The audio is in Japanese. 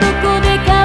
どこでか